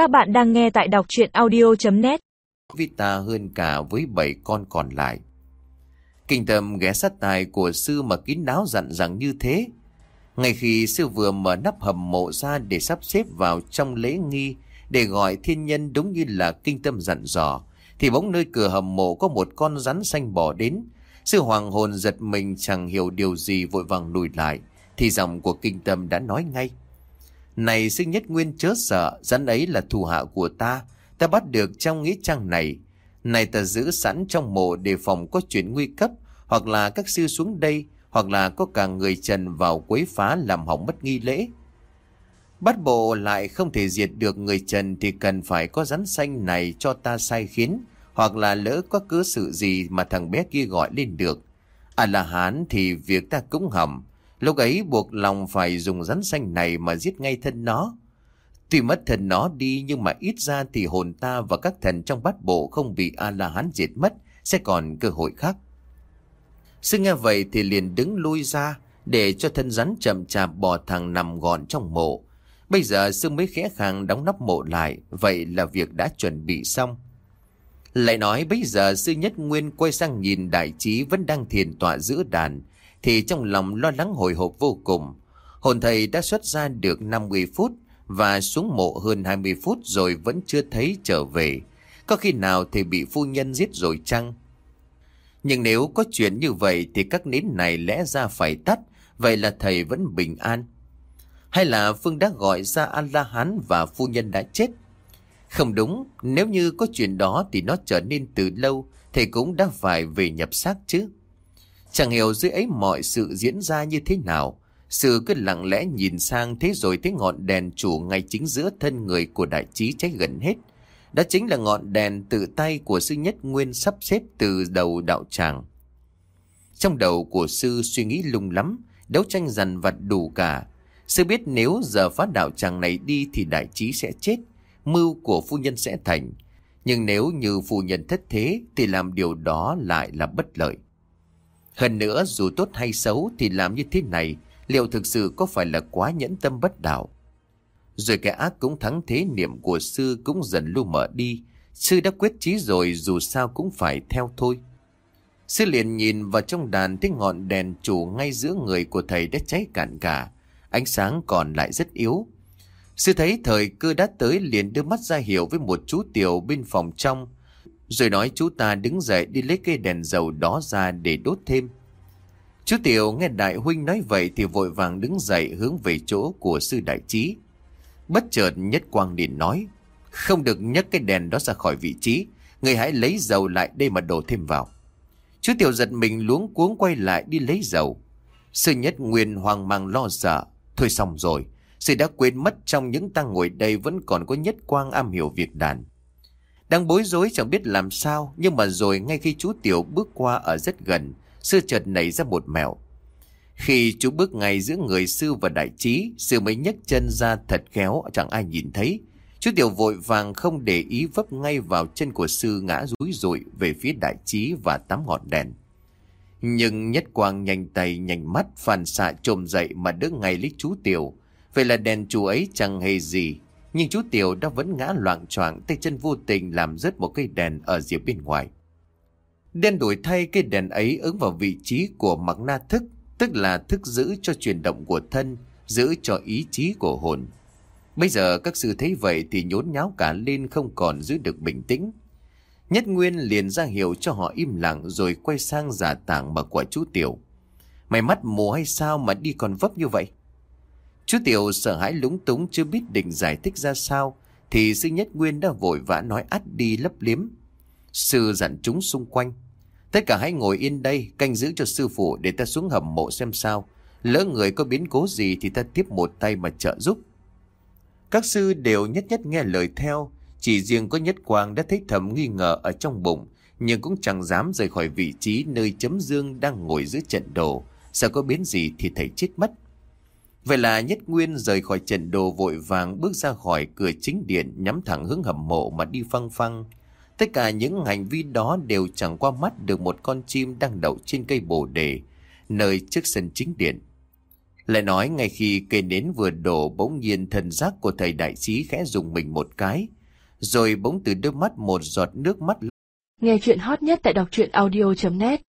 Các bạn đang nghe tại đọc chuyện audio.net Vita hơn cả với bảy con còn lại. Kinh tâm ghé sát tài của sư mà kín đáo dặn rằng như thế. Ngay khi sư vừa mở nắp hầm mộ ra để sắp xếp vào trong lễ nghi để gọi thiên nhân đúng như là kinh tâm dặn dò, thì bỗng nơi cửa hầm mộ có một con rắn xanh bỏ đến. Sư hoàng hồn giật mình chẳng hiểu điều gì vội vàng lùi lại, thì giọng của kinh tâm đã nói ngay. Này sinh nhất nguyên chớ sợ, rắn ấy là thù hạ của ta, ta bắt được trong nghĩa trang này. Này ta giữ sẵn trong mộ để phòng có chuyện nguy cấp, hoặc là các sư xuống đây, hoặc là có cả người trần vào quấy phá làm hỏng mất nghi lễ. Bắt bộ lại không thể diệt được người trần thì cần phải có rắn xanh này cho ta sai khiến, hoặc là lỡ có cứ sự gì mà thằng bé kia gọi lên được. À là hán thì việc ta cũng hầm, lúc ấy buộc lòng phải dùng rắn xanh này mà giết ngay thân nó. Tuy mất thần nó đi nhưng mà ít ra thì hồn ta và các thần trong bát bộ không bị A-la-hán diệt mất, sẽ còn cơ hội khác. Sư nghe vậy thì liền đứng lui ra để cho thân rắn chậm chạp bò thẳng nằm gọn trong mộ. Bây giờ sư mới khẽ khàng đóng nắp mộ lại, vậy là việc đã chuẩn bị xong. Lại nói bây giờ sư nhất nguyên quay sang nhìn đại trí vẫn đang thiền tọa giữa đàn, thì trong lòng lo lắng hồi hộp vô cùng. Hồn thầy đã xuất ra được 50 phút và xuống mộ hơn 20 phút rồi vẫn chưa thấy trở về. Có khi nào thầy bị phu nhân giết rồi chăng? Nhưng nếu có chuyện như vậy thì các nến này lẽ ra phải tắt, vậy là thầy vẫn bình an. Hay là Phương đã gọi ra A-la-hán và phu nhân đã chết? Không đúng, nếu như có chuyện đó thì nó trở nên từ lâu, thầy cũng đã phải về nhập xác chứ. Chẳng hiểu dưới ấy mọi sự diễn ra như thế nào. Sự cứ lặng lẽ nhìn sang thế rồi thấy ngọn đèn chủ ngay chính giữa thân người của đại trí cháy gần hết. Đó chính là ngọn đèn tự tay của sư nhất nguyên sắp xếp từ đầu đạo tràng. Trong đầu của sư suy nghĩ lung lắm, đấu tranh dần vặt đủ cả. Sư biết nếu giờ phá đạo tràng này đi thì đại trí sẽ chết, mưu của phu nhân sẽ thành. Nhưng nếu như phu nhân thất thế thì làm điều đó lại là bất lợi. Hơn nữa, dù tốt hay xấu thì làm như thế này, liệu thực sự có phải là quá nhẫn tâm bất đạo. Rồi cái ác cũng thắng thế, niệm của sư cũng dần lu mở đi. Sư đã quyết chí rồi, dù sao cũng phải theo thôi. Sư liền nhìn vào trong đàn thấy ngọn đèn chủ ngay giữa người của thầy đã cháy cạn cả. Ánh sáng còn lại rất yếu. Sư thấy thời cơ đã tới, liền đưa mắt ra hiểu với một chú tiểu bên phòng trong. Rồi nói chú ta đứng dậy đi lấy cây đèn dầu đó ra để đốt thêm. Chú Tiểu nghe đại huynh nói vậy thì vội vàng đứng dậy hướng về chỗ của sư đại trí. Bất chợt nhất quang điện nói, không được nhấc cái đèn đó ra khỏi vị trí, người hãy lấy dầu lại đây mà đổ thêm vào. Chú Tiểu giật mình luống cuống quay lại đi lấy dầu. Sư nhất nguyên hoang mang lo sợ, thôi xong rồi, sư đã quên mất trong những tăng ngồi đây vẫn còn có nhất quang am hiểu việc đàn. Đang bối rối chẳng biết làm sao, nhưng mà rồi ngay khi chú Tiểu bước qua ở rất gần, sư chợt nảy ra một mẹo. Khi chú bước ngay giữa người sư và đại trí, sư mới nhấc chân ra thật khéo chẳng ai nhìn thấy. Chú tiểu vội vàng không để ý vấp ngay vào chân của sư ngã rúi rụi về phía đại trí và tám ngọn đèn. Nhưng nhất quang nhanh tay nhanh mắt phản xạ trồm dậy mà đỡ ngay lít chú tiểu. Vậy là đèn chú ấy chẳng hề gì. Nhưng chú tiểu đã vẫn ngã loạn choạng tay chân vô tình làm rớt một cây đèn ở rìa bên ngoài. Đen đổi thay cây đèn ấy ứng vào vị trí của mặc na thức, tức là thức giữ cho chuyển động của thân, giữ cho ý chí của hồn. Bây giờ các sư thấy vậy thì nhốn nháo cả lên không còn giữ được bình tĩnh. Nhất Nguyên liền ra hiệu cho họ im lặng rồi quay sang giả tảng mà quả chú Tiểu. Mày mắt mù hay sao mà đi còn vấp như vậy? Chú Tiểu sợ hãi lúng túng chưa biết định giải thích ra sao thì sư Nhất Nguyên đã vội vã nói ắt đi lấp liếm. Sư dặn chúng xung quanh. Tất cả hãy ngồi yên đây, canh giữ cho sư phụ để ta xuống hầm mộ xem sao. Lỡ người có biến cố gì thì ta tiếp một tay mà trợ giúp. Các sư đều nhất nhất nghe lời theo. Chỉ riêng có nhất quang đã thấy thầm nghi ngờ ở trong bụng, nhưng cũng chẳng dám rời khỏi vị trí nơi chấm dương đang ngồi giữa trận đồ. Sợ có biến gì thì thầy chết mất. Vậy là Nhất Nguyên rời khỏi trận đồ vội vàng bước ra khỏi cửa chính điện nhắm thẳng hướng hầm mộ mà đi phăng phăng. Tất cả những hành vi đó đều chẳng qua mắt được một con chim đang đậu trên cây bồ đề, nơi trước sân chính điện. Lại nói ngay khi cây nến vừa đổ bỗng nhiên thần giác của thầy đại sĩ khẽ dùng mình một cái. Rồi bỗng từ đôi mắt một giọt nước mắt. Nghe chuyện hot nhất tại đọc truyện audio.net